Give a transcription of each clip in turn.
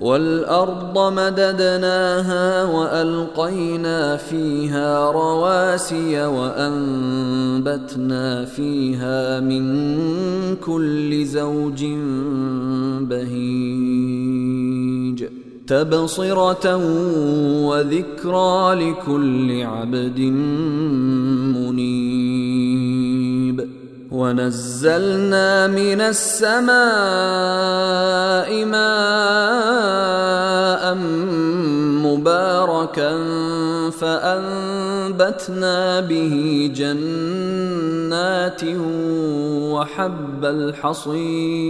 والأرض مددناها وألقينا فيها رواسي وأنبتنا فيها من كل زوج بهيج تبصرة وذكرى لكل عبد منيب ونزلنا من السماء ماء مباركا فأنبتنا به جنات وحب الحصيد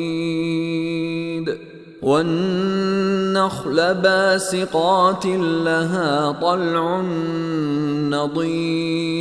والنخل باسقات لها طلع نضيد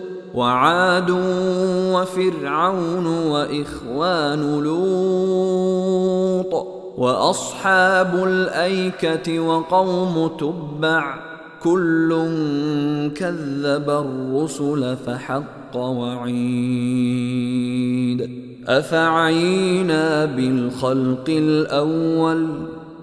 وعاد وفرعون وإخوان لوط وأصحاب الأيكة وقوم تبع كل كذب الرسل فحق وعيد أفعينا بالخلق الأول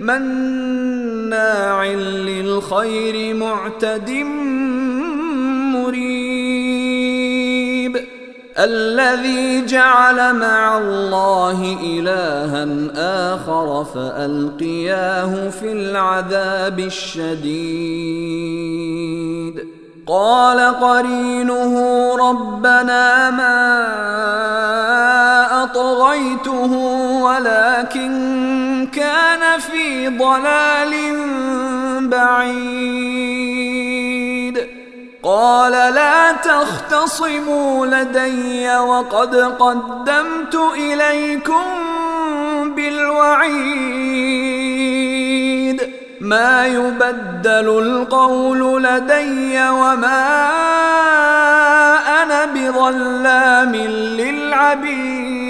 مناع للخير معتد مريب الذي جعل مع الله الها اخر فالقياه في العذاب الشديد قال قرينه ربنا ما اطغيته ولكن في ضلال بعيد. قال لا تختصموا لدي وقد قدمت إليكم بالوعيد. ما يبدل القول لدي وما أنا بظلام للعبيد.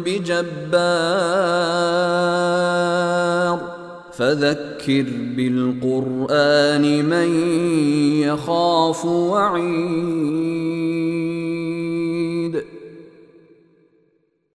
بجبار. فذكر بالقرآن من يخاف وعيد.